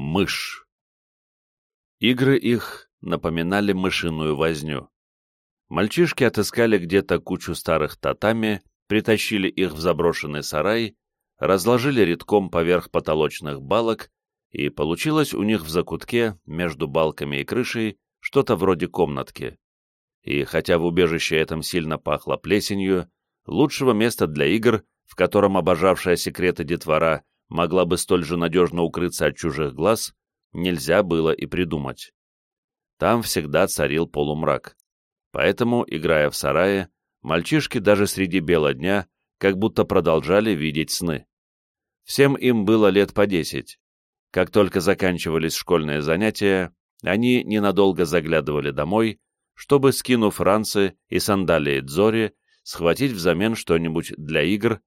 Мышь. Игры их напоминали мышиную возню. Мальчишки отыскали где-то кучу старых татами, притащили их в заброшенный сарай, разложили редком поверх потолочных балок, и получилось у них в закутке, между балками и крышей, что-то вроде комнатки. И хотя в убежище этом сильно пахло плесенью, лучшего места для игр, в котором обожавшая секреты детвора могла бы столь же надежно укрыться от чужих глаз, нельзя было и придумать. Там всегда царил полумрак. Поэтому, играя в сарае, мальчишки даже среди бела дня как будто продолжали видеть сны. Всем им было лет по десять. Как только заканчивались школьные занятия, они ненадолго заглядывали домой, чтобы, скинув ранцы и сандалии Дзори, схватить взамен что-нибудь для игр,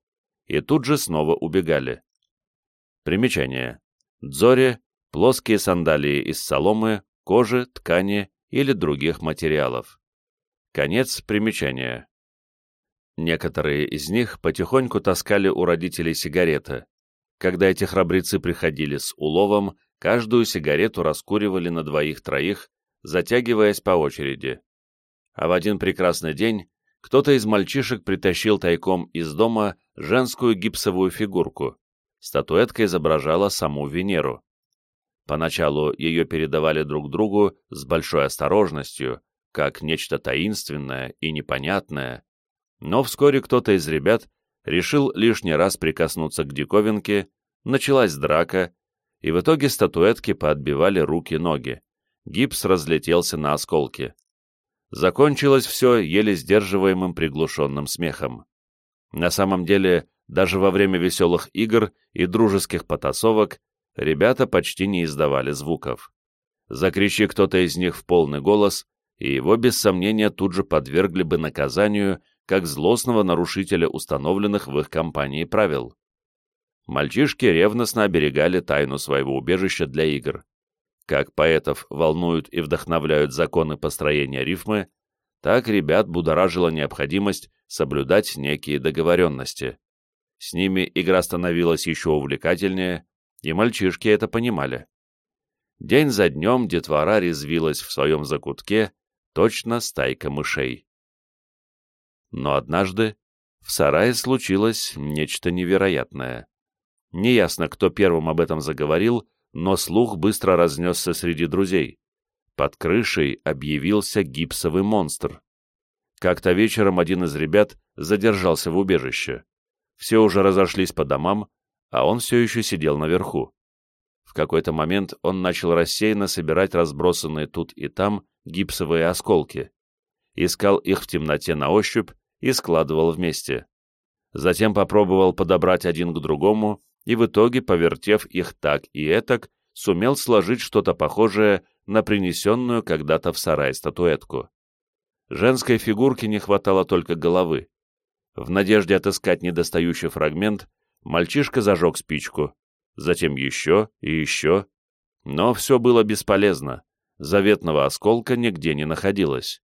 и тут же снова убегали. Примечание. Дзори – плоские сандалии из соломы, кожи, ткани или других материалов. Конец примечания. Некоторые из них потихоньку таскали у родителей сигареты. Когда эти храбрецы приходили с уловом, каждую сигарету раскуривали на двоих-троих, затягиваясь по очереди. А в один прекрасный день кто-то из мальчишек притащил тайком из дома женскую гипсовую фигурку, статуэтка изображала саму Венеру. Поначалу ее передавали друг другу с большой осторожностью, как нечто таинственное и непонятное, но вскоре кто-то из ребят решил лишний раз прикоснуться к диковинке, началась драка, и в итоге статуэтки поотбивали руки-ноги. Гипс разлетелся на осколки. Закончилось все еле сдерживаемым приглушенным смехом. На самом деле, даже во время веселых игр и дружеских потасовок ребята почти не издавали звуков. Закричи кто-то из них в полный голос, и его без сомнения тут же подвергли бы наказанию как злостного нарушителя установленных в их компании правил. Мальчишки ревностно оберегали тайну своего убежища для игр. Как поэтов волнуют и вдохновляют законы построения рифмы, так ребят будоражила необходимость соблюдать некие договоренности. С ними игра становилась еще увлекательнее, и мальчишки это понимали. День за днем детвора резвилась в своем закутке, точно стайка мышей. Но однажды в сарае случилось нечто невероятное. Неясно, кто первым об этом заговорил, но слух быстро разнесся среди друзей. Под крышей объявился гипсовый монстр. Как-то вечером один из ребят задержался в убежище. Все уже разошлись по домам, а он все еще сидел наверху. В какой-то момент он начал рассеянно собирать разбросанные тут и там гипсовые осколки. Искал их в темноте на ощупь и складывал вместе. Затем попробовал подобрать один к другому и в итоге, повертев их так и этак, сумел сложить что-то похожее на принесенную когда-то в сарай статуэтку. Женской фигурке не хватало только головы. В надежде отыскать недостающий фрагмент, мальчишка зажег спичку, затем еще и еще. Но все было бесполезно, заветного осколка нигде не находилось.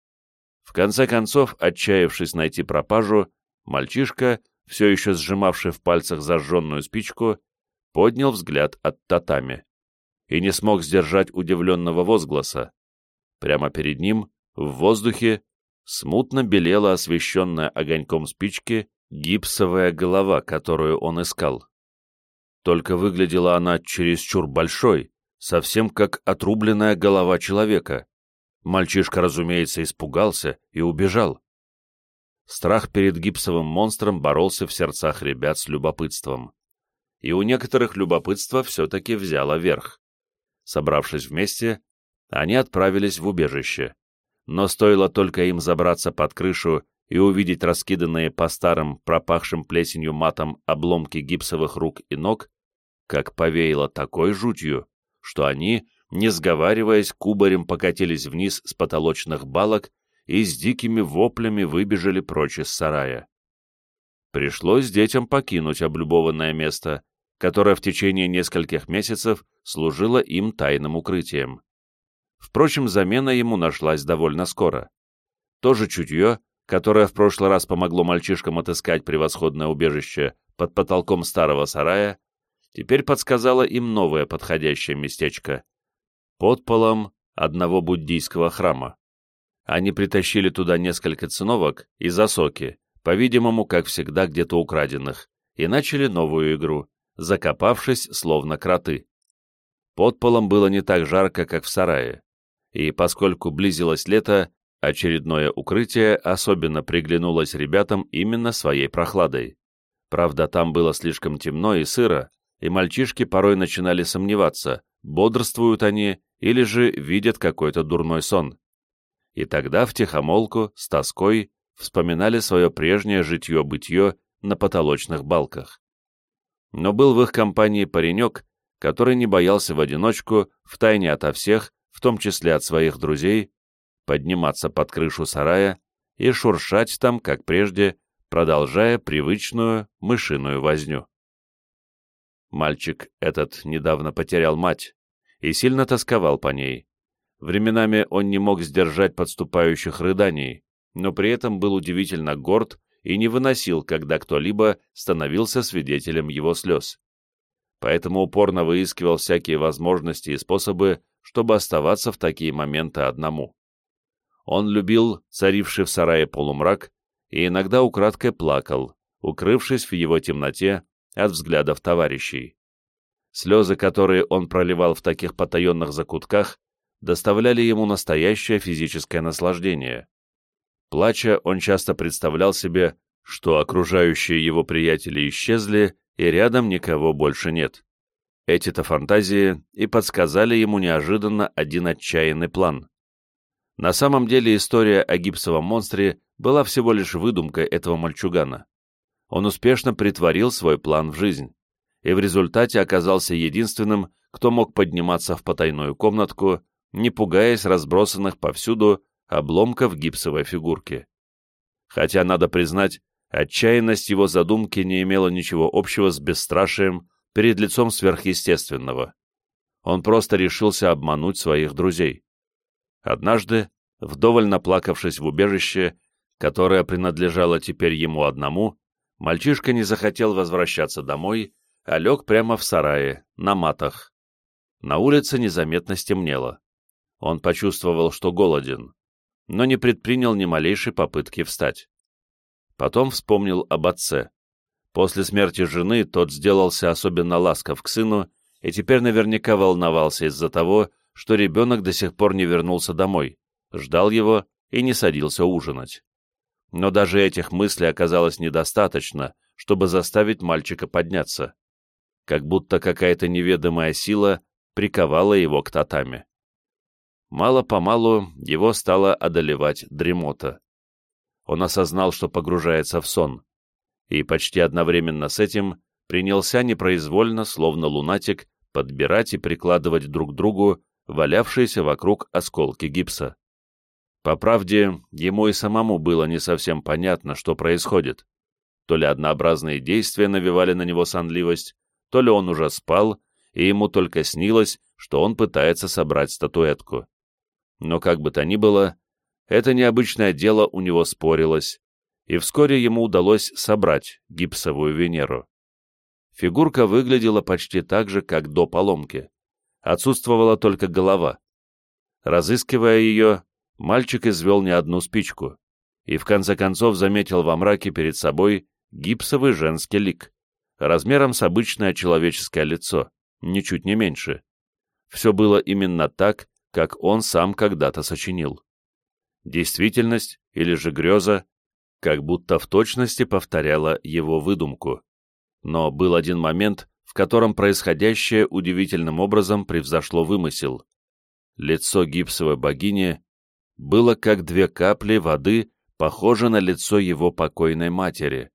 В конце концов, отчаявшись найти пропажу, мальчишка, все еще сжимавший в пальцах зажженную спичку, поднял взгляд от татами и не смог сдержать удивленного возгласа. Прямо перед ним, в воздухе, смутно белела освещенная огоньком спички гипсовая голова, которую он искал. Только выглядела она чересчур большой, совсем как отрубленная голова человека. Мальчишка, разумеется, испугался и убежал. Страх перед гипсовым монстром боролся в сердцах ребят с любопытством. И у некоторых любопытство все-таки взяло верх. Собравшись вместе, они отправились в убежище но стоило только им забраться под крышу и увидеть раскиданные по старым, пропахшим плесенью матом обломки гипсовых рук и ног, как повеяло такой жутью, что они, не сговариваясь, кубарем покатились вниз с потолочных балок и с дикими воплями выбежали прочь из сарая. Пришлось детям покинуть облюбованное место, которое в течение нескольких месяцев служило им тайным укрытием. Впрочем, замена ему нашлась довольно скоро. То же чутье, которое в прошлый раз помогло мальчишкам отыскать превосходное убежище под потолком старого сарая, теперь подсказала им новое подходящее местечко. Под полом одного буддийского храма. Они притащили туда несколько циновок и засоки, по-видимому, как всегда, где-то украденных, и начали новую игру, закопавшись, словно кроты. Под полом было не так жарко, как в сарае, и поскольку близилось лето, очередное укрытие особенно приглянулось ребятам именно своей прохладой. Правда, там было слишком темно и сыро, и мальчишки порой начинали сомневаться, бодрствуют они или же видят какой-то дурной сон. И тогда втихомолку, с тоской, вспоминали свое прежнее житье-бытье на потолочных балках. Но был в их компании паренек, который не боялся в одиночку, втайне ото всех, в том числе от своих друзей, подниматься под крышу сарая и шуршать там, как прежде, продолжая привычную мышиную возню. Мальчик этот недавно потерял мать и сильно тосковал по ней. Временами он не мог сдержать подступающих рыданий, но при этом был удивительно горд и не выносил, когда кто-либо становился свидетелем его слез. Поэтому упорно выискивал всякие возможности и способы, чтобы оставаться в такие моменты одному. Он любил царивший в сарае полумрак и иногда украдкой плакал, укрывшись в его темноте от взглядов товарищей. Слезы, которые он проливал в таких потаенных закутках, доставляли ему настоящее физическое наслаждение. Плача, он часто представлял себе, что окружающие его приятели исчезли, и рядом никого больше нет. Эти-то фантазии и подсказали ему неожиданно один отчаянный план. На самом деле история о гипсовом монстре была всего лишь выдумкой этого мальчугана. Он успешно притворил свой план в жизнь, и в результате оказался единственным, кто мог подниматься в потайную комнатку, не пугаясь разбросанных повсюду обломков гипсовой фигурки. Хотя, надо признать, отчаянность его задумки не имела ничего общего с бесстрашием перед лицом сверхъестественного. Он просто решился обмануть своих друзей. Однажды, вдоволь наплакавшись в убежище, которое принадлежало теперь ему одному, мальчишка не захотел возвращаться домой, а лег прямо в сарае, на матах. На улице незаметно стемнело. Он почувствовал, что голоден но не предпринял ни малейшей попытки встать. Потом вспомнил об отце. После смерти жены тот сделался особенно ласков к сыну и теперь наверняка волновался из-за того, что ребенок до сих пор не вернулся домой, ждал его и не садился ужинать. Но даже этих мыслей оказалось недостаточно, чтобы заставить мальчика подняться. Как будто какая-то неведомая сила приковала его к татами мало-помалу его стала одолевать дремота. Он осознал, что погружается в сон, и почти одновременно с этим принялся непроизвольно, словно лунатик, подбирать и прикладывать друг к другу валявшиеся вокруг осколки гипса. По правде, ему и самому было не совсем понятно, что происходит. То ли однообразные действия навевали на него сонливость, то ли он уже спал, и ему только снилось, что он пытается собрать статуэтку. Но как бы то ни было, это необычное дело у него спорилось, и вскоре ему удалось собрать гипсовую Венеру. Фигурка выглядела почти так же, как до поломки. Отсутствовала только голова. Разыскивая ее, мальчик извел не одну спичку и в конце концов заметил во мраке перед собой гипсовый женский лик, размером с обычное человеческое лицо, ничуть не меньше. Все было именно так, как он сам когда-то сочинил. Действительность или же греза как будто в точности повторяла его выдумку. Но был один момент, в котором происходящее удивительным образом превзошло вымысел. Лицо гипсовой богини было как две капли воды, похоже на лицо его покойной матери.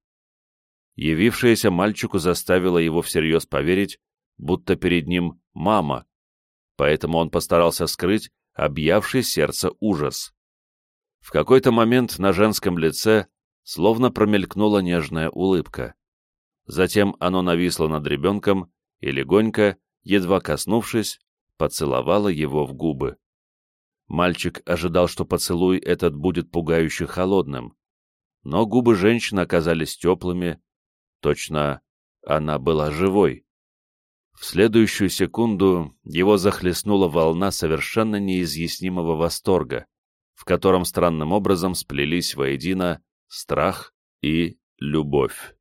Явившаяся мальчику заставила его всерьез поверить, будто перед ним мама, поэтому он постарался скрыть объявший сердце ужас. В какой-то момент на женском лице словно промелькнула нежная улыбка. Затем оно нависло над ребенком и легонько, едва коснувшись, поцеловало его в губы. Мальчик ожидал, что поцелуй этот будет пугающе холодным, но губы женщины оказались теплыми, точно она была живой. В следующую секунду его захлестнула волна совершенно неизъяснимого восторга, в котором странным образом сплелись воедино страх и любовь.